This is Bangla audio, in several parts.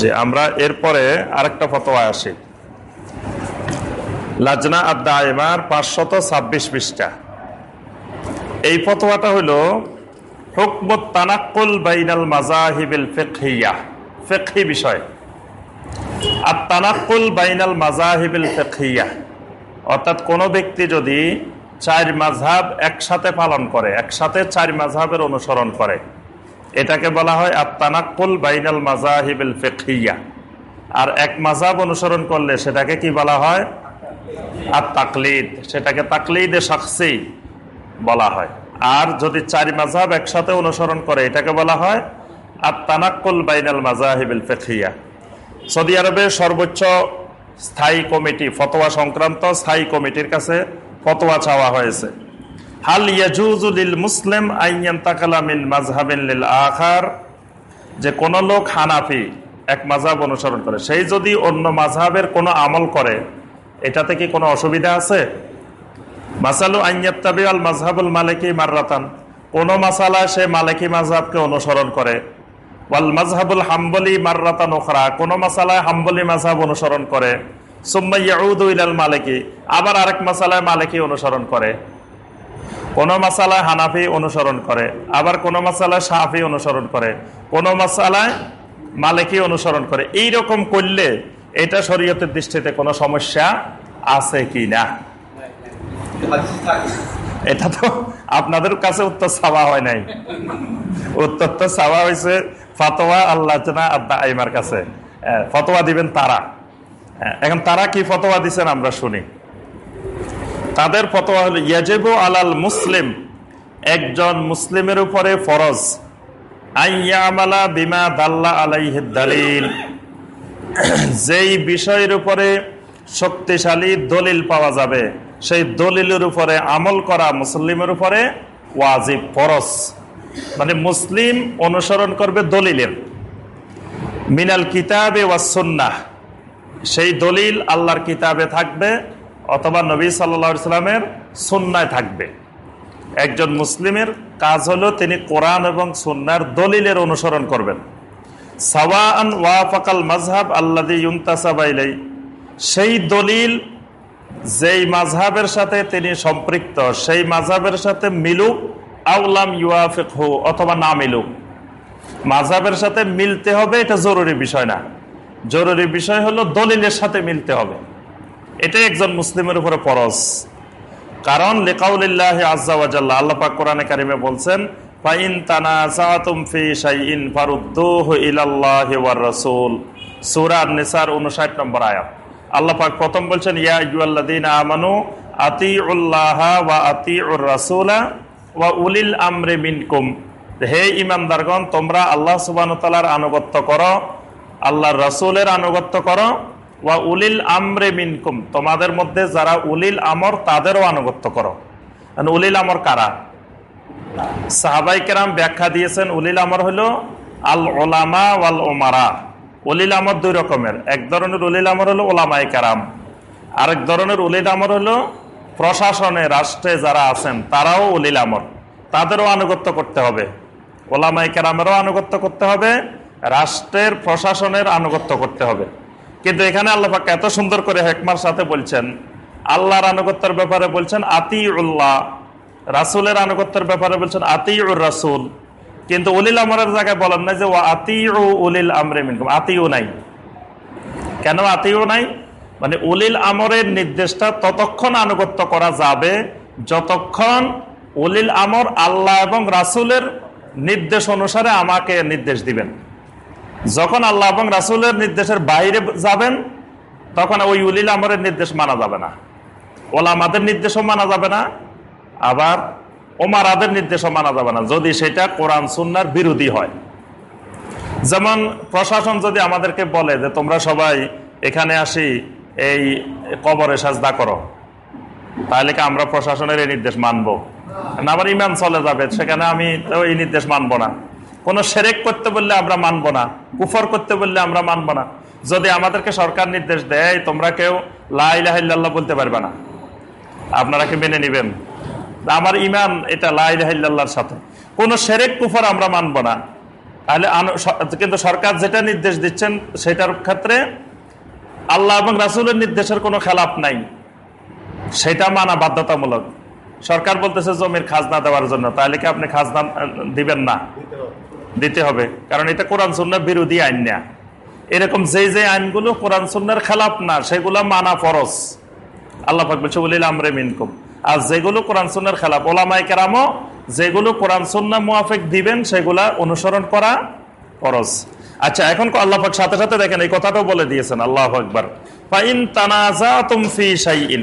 যে আমরা এরপরে আরেকটা ফতোয়া আসি। লাজনা আদা এমার পাঁচশত ছাব্বিশ পৃষ্ঠা। এই ফতোয়াটা হইল হুকমত তানাক্কুল বাইনাল মাজাহিবিল ফেকহিয়া। ফেকহি বিষয়। আর তানাক্কুল বাইনাল মাজাহিবিল ফেকহিয়া। অর্থাৎ কোনো ব্যক্তি যদি চার মাঝহাব একসাথে পালন করে, একসাথে চার মাঝহাবের অনুসরণ করে এটাকে বলা হয় আত্মানাক্কুল বাইনাল ফেকহিয়া। আর এক মাজাব অনুসরণ করলে সেটাকে কি বলা হয়? আর তাকলিদ সেটাকে তাকলিদে শাকসি বলা হয়। আর যদি চার মাঝহাব একসাথে অনুসরণ করে, এটাকে বলা হয় আর তানাক্কুল বাইনাল মাজাহিবিল ফেকহিয়া। সৌদি আরবের সর্বোচ্চ স্থায়ী কমিটি, ফতোয়া সংক্রান্ত স্থায়ী কমিটির কাছে ফতোয়া চাওয়া হয়েছে। হাল ইয়াজুজুলিল মুসলিম আইয়ান তাকালামিন মাজহাবিন লিল আখার। যে কোন লোক হানাফি এক মাঝহাব অনুসরণ করে। সেই যদি অন্য মাঝহাবের কোনো আমল করে, এটাতে কি কোনো অসুবিধা আছে? মাসালু আইয়াত্তাবি আল মাজহাবুল মালিকি মাররাতান। কোন মাসালা সে মালিকি মাঝহাবকে অনুসরণ করে। ওয়াল মাজহাবুল হাম্বলি মাররাতান ওখরা কোন মাসালায় হাম্বলি মাঝহাব অনুসরণ করে। সুম্মা ইয়াউদু ইলাল মালিকি। আবার আরেক মাসালায় মালিকি অনুসরণ করে। কোন মাসালায় হানাফি অনুসরণ করে, আবার কোন মাসালায় সাহাফি অনুসরণ করে, কোন মাসালায় মালিকি অনুসরণ করে। এই রকম করলে এটা শরীয়তের দৃষ্টিতে কোনো সমস্যা আছে কি না? এটা তো আপনাদের কাছে উত্তর চাওয়া হয় নাই। উত্তর তো চাওয়া হয়েছে ফতোয়া আল্লাহ আইমার কাছে। ফতোয়া দিবেন তারা। এখন তারা কি ফতোয়া দিচ্ছেন আমরা শুনি। তাদের ফতোয়া হল, ইয়াজেব আলাল মুসলিম, একজন মুসলিমের উপরে ফরজ। আইয়ামালা বিমা দাল্লা আলাইহ দালিল। যেই বিষয়ের উপরে শক্তিশালী দলিল পাওয়া যাবে, সেই দলিলের উপরে আমল করা মুসলিমের উপরে ওয়াজিব, ফরজ। মানে মুসলিম অনুসরণ করবে দলিলের। মিনাল কিতাবে ওয়াসন্না সেই দলিল আল্লাহর কিতাবে থাকবে। অথবা নবী সাল্লা সাল্লামের সন্ন্যায় থাকবে। একজন মুসলিমের কাজ হলো তিনি কোরআন এবং সন্ন্যার দলিলের অনুসরণ করবেন। সাওয়ান ওয়াফাকাল মাজহাব আল্লাদি ইউন্তাসাবাইলাই সেই দলিল যেই মাঝহাবের সাথে তিনি সম্পৃক্ত, সেই মাঝহাবের সাথে মিলুক আউলাম ইউআফিক হু অথবা না মিলুক মাঝহাবের সাথে মিলতে হবে, এটা জরুরি বিষয় না। জরুরি বিষয় হলো দলিলের সাথে মিলতে হবে। এটাই একজন মুসলিমের উপরে পরস কারণ লেকাউলিল্লাহ আজ্লাহ আল্লাপাক কোরআনে কারিমে বলছেন, ফাইন তানা সাতুম ফি শাইইন ফারুদ্দুহু ইলাল্লাহি ওয়ার রাসূল। সূরা নিসার 59 নম্বর আল্লাহ পাক প্রথম বলছেন, ইয়া আমানু ওয়া উলিল মিনকুম। হে তোমরা আল্লাহ আনুগত্য করো, আল্লাহর রাসূলের আনুগত্য করো ওয়া উলিল আমরে মিনকুম, তোমাদের মধ্যে যারা উলিল আমর, তাদেরও আনুগত্য করো। উলিল আমর কারা? সাহাবাই কেরাম ব্যাখ্যা দিয়েছেন, উলিল আমর হলো আল ওলামা ওয়াল ওমারা উলিল আমর দুই রকমের, এক ধরনের উলিল আমর হলো ওলামাই কারাম, আরেক ধরনের উলিল আমর হলো প্রশাসনে, রাষ্ট্রে যারা আছেন, তারাও উলিল আমর। তাদেরও আনুগত্য করতে হবে। ওলামাই কেরামেরও আনুগত্য করতে হবে, রাষ্ট্রের, প্রশাসনের আনুগত্য করতে হবে। কিন্তু এখানে আল্লাহ এত সুন্দর করে হেকমার সাথে বলছেন, আল্লাহর আনুগত্যের ব্যাপারে বলছেন আতি উল্লাহ রাসুলের আনুগত্যের ব্যাপারে বলছেন আতি উর রাসুল। কিন্তু উলিল আমরের জায়গায় বলেন না যে ও আতি ও উলিল আমরে মিনকুম। আতিও নাই। কেন আতিও নাই? মানে উলিল আমরের নির্দেশটা ততক্ষণ আনুগত্য করা যাবে যতক্ষণ উলিল আমর আল্লাহ এবং রাসুলের নির্দেশ অনুসারে আমাকে নির্দেশ দিবেন। যখন আল্লাহ এবং রাসুলের নির্দেশের বাইরে যাবেন, তখন ওই উলিল আমরের নির্দেশ মানা যাবে না। ওলামাদের নির্দেশও মানা যাবে না, আবার ওমারাদের নির্দেশও মানা যাবে না, যদি সেটা কোরআন সুন্নার বিরোধী হয়। যেমন প্রশাসন যদি আমাদেরকে বলে যে, তোমরা সবাই এখানে আসি, এই কবরে সাজদা করো। তাহলে কি আমরা প্রশাসনের এই নির্দেশ মানবো? না আমার ইমান চলে যাবে, সেখানে আমি এই নির্দেশ মানবো না। কোন সেরেক করতে বললে আমরা মানব না, কুফর করতে বললে আমরা মানব না। যদি আমাদেরকে সরকার নির্দেশ দেয়, তোমরা কেউ লাইল্লাহ বলতে পারবে না। আপনারা কি মেনে নিবেন? আমার ইমান এটা লাইল্লাহর সাথে। কোন সেরেক, কুফর আমরা মানব না। তাহলে কিন্তু সরকার যেটা নির্দেশ দিচ্ছেন, সেটার ক্ষেত্রে আল্লাহ এবং রাসুলের নির্দেশের কোনো খেলাপ নাই। সেটা মানা বাধ্যতামূলক। সরকার বলতেছে জমির খাজনা দেওয়ার জন্য। তাহলে কি আপনি খাজনা দিবেন না? দিতে হবে। কারণ এটা কোরআন সুন্নার বিরোধী আইন না। এরকম যে যে আইনগুলো কোরআন সুন্নার খেলাপ না, সেগুলো মানা ফরস আল্লাহ বলিল আমরে মিনকুম। আর যেগুলো কোরআন সুন্নার খেলাপ ওলামাই কেরামও যেগুলো কোরআন সুন্না মুআফিক দিবেন, সেগুলা অনুসরণ করা ফরজ। আচ্ছা এখন আল্লাহ পাক সাথে সাথে দেখেন, এই কথাটাও বলে দিয়েছেন, আল্লাহ আকবার। ফাইন তানাজাতুম ফি শাইইন।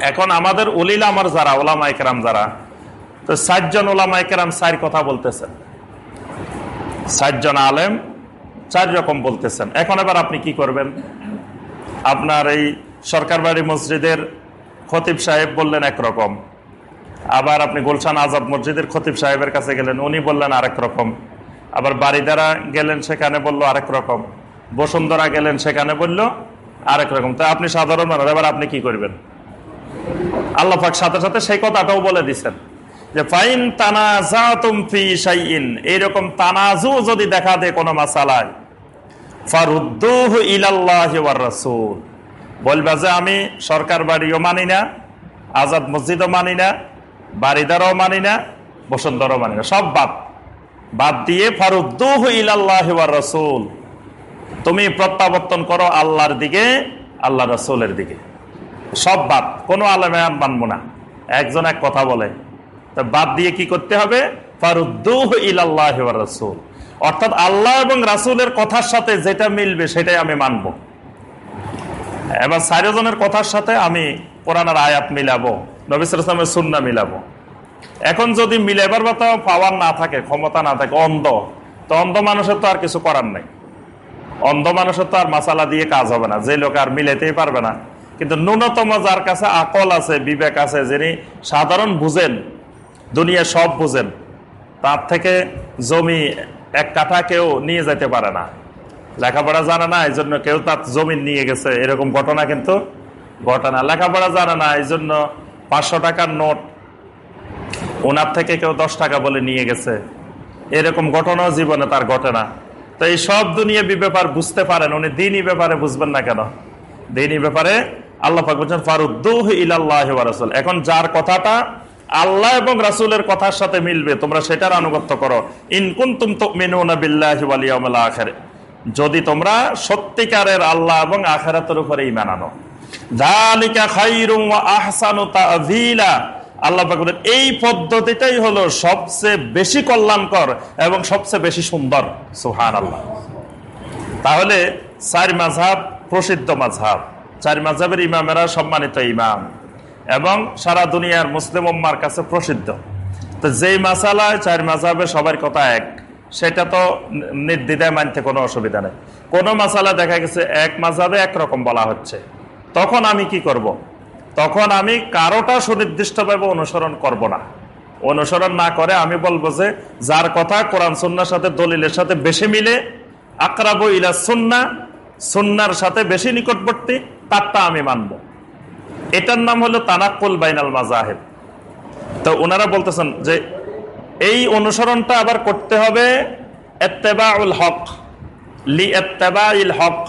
এখন আমাদের উলিল আমার যারা ওলামা যারা, তো ষাটজন ওলামা চার কথা বলতেছেন। ষাটজন আলেম, চার রকম বলতেছেন। এখন এবার আপনি কি করবেন? আপনার এই সরকার বাড়ি মসজিদের খতিব সাহেব বললেন একরকম। আবার আপনি গুলশান আজাদ মসজিদের খতিব সাহেবের কাছে গেলেন, উনি বললেন আরেক রকম। আবার বাড়িদারা গেলেন, সেখানে বলল আরেক রকম। বসুন্ধরা গেলেন, সেখানে বলল আরেক রকম। তো আপনি সাধারণ মানুষ, এবার আপনি কি করবেন? আল্লাহ পাক সাথে সাথে সেই কথাটাও বলে দিচ্ছেন যে ফাইন তানাজাতুম ফি শাইইন, এইরকম তানাজু যদি দেখা দেয় কোনো মাসালায় যে আমি সরকার বাড়িও মানি না, আজাদ মসজিদও মানি না বাড়িদারও মানি না, বসুন্ধরও মানি না, সব বাদ। বাদ দিয়ে ফারুদ্দুহু ইলাল্লাহি ওয়ার রাসূল। তুমি প্রত্যাবর্তন করো আল্লাহর দিকে, আল্লাহ রাসূলের দিকে। সব বাদ, কোনো আলেমে মানবো না। একজন এক কথা বলে তো বাদ দিয়ে কি করতে হবে? রাসূল। অর্থাৎ আল্লাহ এবং রাসূলের কথার সাথে যেটা মিলবে সেটাই আমি মানব। এবার চারজনের কথার সাথে আমি কোরআনের আয়াত মিলাবো নবিসের সুন্না মিলাবো। এখন যদি মিলেবার মতো পাওয়ার না থাকে, ক্ষমতা না থাকে, অন্ধ, তো অন্ধ মানুষের তো আর কিছু করার নাই। অন্ধ মানুষের তো আর মাসালা দিয়ে কাজ হবে না, যে লোক আর মিলেতেই পারবে না। কিন্তু ন্যূনতম যার কাছে আকল আছে, বিবেক আছে, যিনি সাধারণ বুঝেন দুনিয়া সব বুঝেন। তার থেকে জমি এক কাঠা কেউ নিয়ে যেতে পারে না। লেখাপড়া জানে না এই জন্য কেউ তার জমি নিয়ে গেছে। এরকম ঘটনা কিন্তু ঘটনা লেখাপড়া জানে না এই জন্য পাঁচশো টাকার নোট ওনার থেকে কেউ দশ টাকা বলে নিয়ে গেছে। এরকম ঘটনাও জীবনে তার ঘটে না। তো এই সব দুনিয়া ব্যাপার বুঝতে পারেন, উনি দিনই ব্যাপারে বুঝবেন না কেন? দিনই ব্যাপারে আল্লাহ পাক বলছেন, ফারুদ্দুহ ইলাল্লাহি রাসূল। এখন যার কথাটা আল্লাহ এবং রাসূলের কথার সাথে মিলবে, তোমরা সেটার আনুগত্য করো। ইন কুনতুম তুমিনুনা বিল্লাহি ওয়াল ইয়াউমিল আখির। যদি তোমরা সত্যিকারের আল্লাহ এবং আখিরাতের উপরে ঈমান আনো। যালিকা খায়রুম ওয়া আহসানু তা'যীলা। আল্লাহ এই পদ্ধতিটাই হলো সবচেয়ে বেশি কল্যাণকর এবং সবচেয়ে বেশি সুন্দর। সুবহানাল্লাহ। তাহলে চার মাঝহাব প্রসিদ্ধ মাঝহাব। চার মাঝহাবের ইমামেরা সম্মানিত ইমাম। এবং সারা দুনিয়ার মুসলিম উম্মার কাছে প্রসিদ্ধ। তো যেই মাসালায় চার মাসাবে সবার কথা এক, সেটা তো নির্দ্বিধায় মানতে কোনো অসুবিধা নেই। কোনো মাসালা দেখা গেছে এক মাসাবে একরকম বলা হচ্ছে। তখন আমি কি করব। তখন আমি কারোটা সুনির্দিষ্টভাবে অনুসরণ করব না। অনুসরণ না করে আমি বলব যে, যার কথা কোরআন সুন্নার সাথে, দলিলের সাথে বেশি মিলে, আকরাবু ইলা সুন্না, সুন্নার সাথে বেশি নিকটবর্তী, তারটা আমি মানব। এটার নাম হলো তানাকুল বাইনাল মাজাহেব তো ওনারা বলতেছেন যে এই অনুসরণটা আবার করতে হবে এত্তেবাউল হক, লি এত্তেবাইল হক।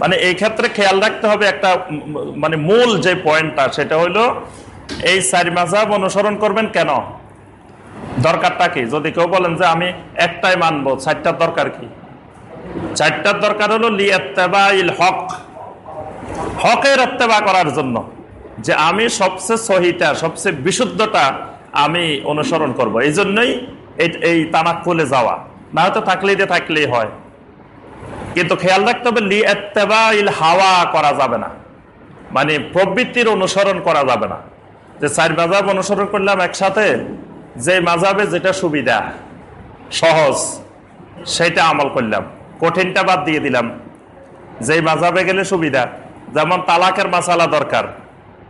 মানে এই ক্ষেত্রে খেয়াল রাখতে হবে একটা মানে মূল যে পয়েন্টটা, সেটা হলো এই চারি মাঝাব অনুসরণ করবেন কেন? দরকারটা কি? যদি কেউ বলেন যে আমি একটাই মানবো, চারটার দরকার কি? চারটার দরকার হলো লিয়াত্তেবাইল হক। হকের এত্তেবা করার জন্য যে আমি সবচেয়ে সহিটা, সবচেয়ে বিশুদ্ধটা আমি অনুসরণ করব। এই জন্যই এই তামাক খুলে যাওয়া। না হয়তো থাকলেই যে থাকলেই হয়। কিন্তু খেয়াল রাখতে হবে, লি এত্তেবা ইল হাওয়া করা যাবে না। মানে প্রবৃত্তির অনুসরণ করা যাবে না। যে চার মাজাব অনুসরণ করলাম একসাথে, যে মাজাবে যেটা সুবিধা, সহজ, সেটা আমল করলাম। কঠিনটা বাদ দিয়ে দিলাম। যেই মাজাবে গেলে সুবিধা যেমন তালাকের মাসালা দরকার।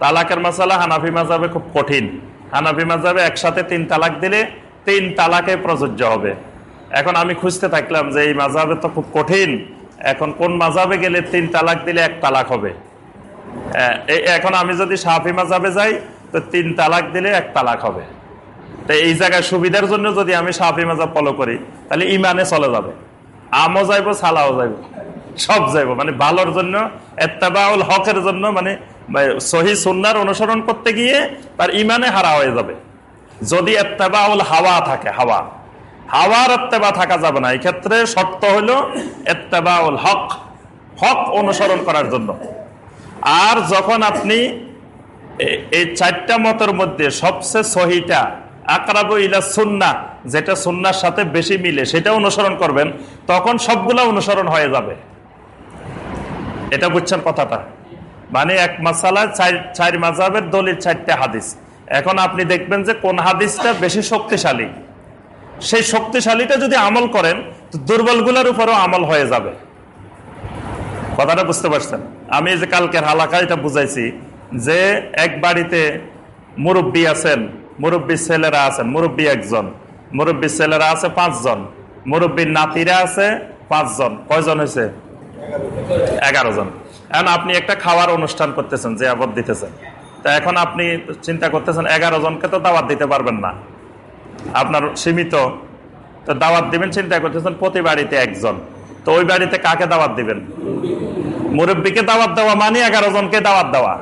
তালাকের মাসালা হানাফি মাজাবে খুব কঠিন। হানাফি মাজাবে একসাথে তিন তালাক দিলে তিন তালাকে প্রযোজ্য হবে। এখন আমি খুঁজতে থাকলাম যে এই মাজাবে তো খুব কঠিন। এখন কোন মাজাবে গেলে তিন তালাক দিলে এক তালাক হবে? এখন আমি যদি সাফি মাজাবে যাই, তো তিন তালাক দিলে এক তালাক হবে। তো এই জায়গায় সুবিধার জন্য যদি আমি সাফি মাজাব ফলো করি, তাহলে ইমানে চলে যাবে। আমও যাইব, সালাও যাইব। সব যাইব। মানে ভালোর জন্য, এত্তাবাউল হকের জন্য মানে সহি সুন্নার অনুসরণ করতে গিয়ে তার ইমানে হারা হয়ে যাবে। যদি এত্তাবাউল হাওয়া থাকে, হাওয়া। হাওয়ার এত্তেবা থাকা যাবে না। এই ক্ষেত্রে শর্ত হলো এত্তেবাউল হক হক অনুসরণ করার জন্য। আর যখন আপনি এই চারটা মতের মধ্যে সবচেয়ে সহিটা, আকরাবু ইলা সুন্না, যেটা সুন্নার সাথে বেশি মিলে, সেটা অনুসরণ করবেন, তখন সবগুলা অনুসরণ হয়ে যাবে। এটা বুঝছেন কথাটা। মানে এক মাসালা চার মাজাবের দলিল, চারটা হাদিস। এখন আপনি দেখবেন যে কোন হাদিসটা বেশি শক্তিশালী। সেই শক্তিশালীটা যদি আমল করেন, তো দুর্বলগুলোর উপরেও আমল হয়ে যাবে। কথাটা বুঝতে পারছেন? আমি যে কালকের হালাকা এটা বুঝাইছি যে এক বাড়িতে মুরব্বী আছেন মুরব্বী ছেলেরা আছেন, মুরব্বী একজন মুরব্বী ছেলেরা আছে পাঁচজন, মুরব্বীর নাতিরা আছে পাঁচজন। কয়জন হয়েছে? এগারো জন। এখন আপনি একটা খাওয়ার অনুষ্ঠান করতেছেন যে আবদ দিতেছেন। তা এখন আপনি চিন্তা করতেছেন, এগারো জনকে তো দাওয়াত দিতে পারবেন না। আপনার সীমিত। তো দাওয়াত দিবেন, চিন্তা করতেছেন প্রতি বাড়িতে একজন। তো ওই বাড়িতে কাকে দাওয়াত দিবেন? মুরব্বীকে দাওয়াত দেওয়া মানে এগারো জনকে দাওয়াত দেওয়া।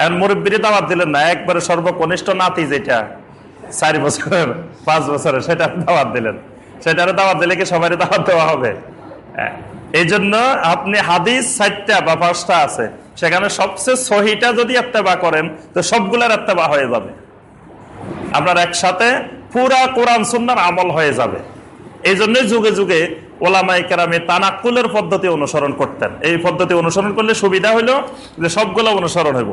এখন মুরব্বীরে দাওয়াত দিলেন না, একবারে সর্বকনিষ্ঠ নাতি যেটা চার বছরের, পাঁচ বছরের সেটা দাওয়াত দিলেন। সেটারও দাওয়াত দিলে কি সবারই দাওয়াত দেওয়া হবে। এই জন্য আপনি হাদিস চারটা বা পাঁচটা আছে। সেখানে সবচেয়ে সহিটা যদি এত্তেবা করেন, তো সবগুলার এত্তেবা হয়ে যাবে। আপনার একসাথে পুরা কোরআন সুন্নার আমল হয়ে যাবে। এই জন্য যুগে যুগে ওলামাই কেরামে তানাকুলের পদ্ধতি অনুসরণ করতেন। এই পদ্ধতি অনুসরণ করলে সুবিধা হলো যে সবগুলো অনুসরণ হইব।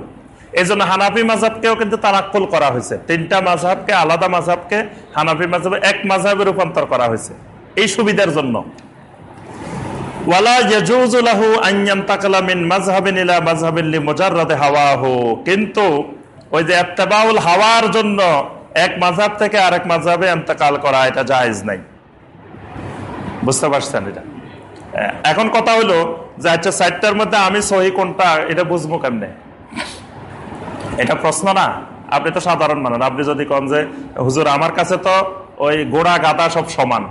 এই জন্য হানাফি মাঝাবকেও কিন্তু তানাক্কুল করা হয়েছে। তিনটা মাঝাবকে আলাদা মাঝাবকে হানাফি মাঝাবে এক মাঝাবে রূপান্তর করা হয়েছে। এই সুবিধার জন্য। ওয়ালা ইয়াজুজু লাহু আন ইয়ান্তাকিলা মিন মাযহাবিন ইলা মাযহাবিন লিমুজাররাদি হাওয়াহু। কিন্তু ওই যে ইত্তেবাউল হাওয়ার জন্য এক মাযহাব থেকে আরেক মাযহাবে ইন্তেকাল করা এটা জায়েজ নাই। বুঝতে পারছেন এটা? এখন কথা হলো যে আচ্ছা চারটার মধ্যে আমি সহি কোনটা, এটা বুঝব কেমনে? এটা প্রশ্ন না? আপনি তো সাধারণ মানুষ। আপনি যদি কন যে, হুজুর, আমার কাছে তো ওই গোড়া গাদা সব সমান।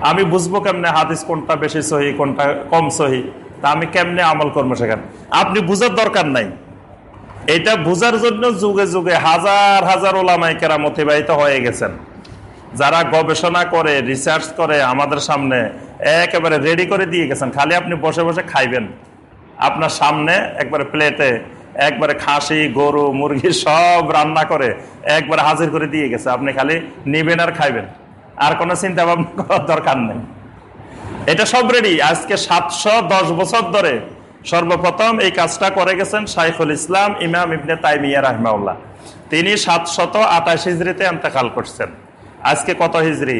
আমি বুঝব কেমনে হাদিস কোনটা বেশি সহি, কোনটা কম সহি, তা আমি কেমনে আমল করব সেখানে। আপনি বুঝার দরকার নাই। এটা বুঝার জন্য যুগে যুগে হাজার হাজার ওলামাই কেরাম অতিবাহিত হয়ে গেছেন। যারা গবেষণা করে রিসার্চ করে, আমাদের সামনে একেবারে রেডি করে দিয়ে গেছেন। খালি আপনি বসে বসে খাইবেন। আপনার সামনে একবারে প্লেটে একবারে খাসি, গরু, মুরগি সব রান্না করে একবারে হাজির করে দিয়ে গেছে। আপনি খালি নিবেন আর খাইবেন। আর কোনো চিন্তা ভাবনা করার দরকার নেই। এটা সব রেডি আজকে সাতশো দশ বছর ধরে সর্বপ্রথম এই কাজটা করে গেছেন শাইখুল ইসলাম ইমাম ইবনে তাইমিয়া রাহমাউল্লাহ তিনি সাতশত আঠাশ হিজড়িতে এন্তেকাল করছেন। আজকে কত হিজড়ি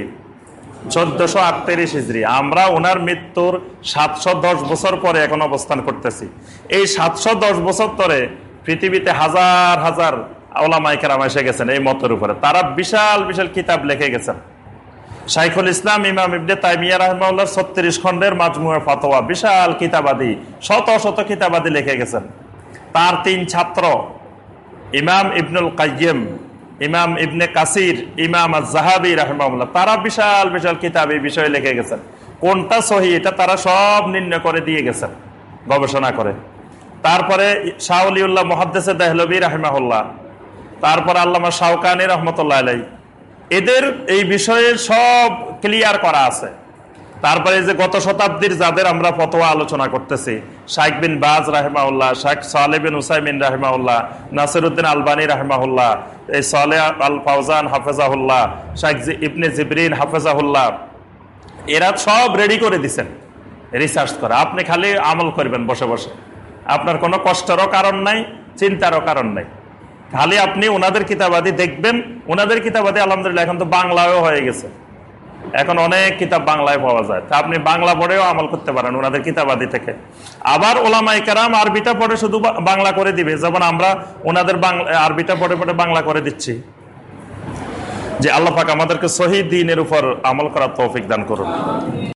চোদ্দশো আটত্রিশ হিজড়ি আমরা ওনার মৃত্যুর সাতশো দশ বছর পরে এখন অবস্থান করতেছি। এই সাতশো দশ বছর ধরে পৃথিবীতে হাজার হাজার ওলামাইকেরাম এসে গেছেন এই মতের উপরে। তারা বিশাল বিশাল কিতাব লিখে গেছেন। শাইখুল ইসলাম, ইমাম ইবনে তাইমিয়া রহমাউল্লাহ ছত্রিশ খণ্ডের মাজমুয়া ফাতোয়া। বিশাল কিতাবাদি, শত শত কিতাবাদি লিখে গেছেন। তার তিন ছাত্র, ইমাম ইবনুল কাইম ইমাম ইবনে কাসির, ইমাম জাহাবি রহমাউল্লাহ তারা বিশাল বিশাল কিতাব এই বিষয়ে লিখে গেছেন। কোনটা সহি, এটা তারা সব নির্ণয় করে দিয়ে গেছেন, গবেষণা করে। তারপরে শাহলিউল্লাহ মহাদ্দেসে দেহলবী রাহমাহুল্লাহ, তারপর আল্লামা শাহকানি রহমতুল্লাহ আলাই এদের এই বিষয়ে সব ক্লিয়ার করা আছে। তারপরে যে গত শতাব্দীর যাদের আমরা ফতোয়া আলোচনা করতেছি, শাইখ বিন বাজ রাহেমাউল্লাহ শাইখ সালে বিন উসাইমিন রাহেমাউল্লাহ নাসিরুদ্দিন আলবানী রাহেমাহুল্লাহ, এই সালে আল ফাউজান হাফেজাহুল্লাহ, শাইখ জি- ইবনে জিবরিন হাফেজাহুল্লাহ, এরা সব রেডি করে দিছেন রিসার্চ করে। আপনি খালি আমল করবেন বসে বসে। আপনার কোনো কষ্টেরও কারণ নাই, চিন্তারও কারণ নাই। খালি আপনি ওনাদের কিতাবাদি দেখবেন। ওনাদের কিতাবাদি, আলহামদুলিল্লাহ, এখন তো বাংলায়ও হয়ে গেছে। এখন অনেক কিতাব বাংলায় পাওয়া যায়। তা আপনি বাংলা পড়েও আমল করতে পারেন ওনাদের কিতাবাদি থেকে। আবার ওলামাই কারাম আরবিটা পড়ে শুধু বাংলা করে দিবে। যেমন আমরা ওনাদের বাংলা, আরবিটা পড়ে পড়ে বাংলা করে দিচ্ছি। যে আল্লাহ পাক আমাদেরকে শহীদ দিনের উপর আমল করার তৌফিক দান করুন।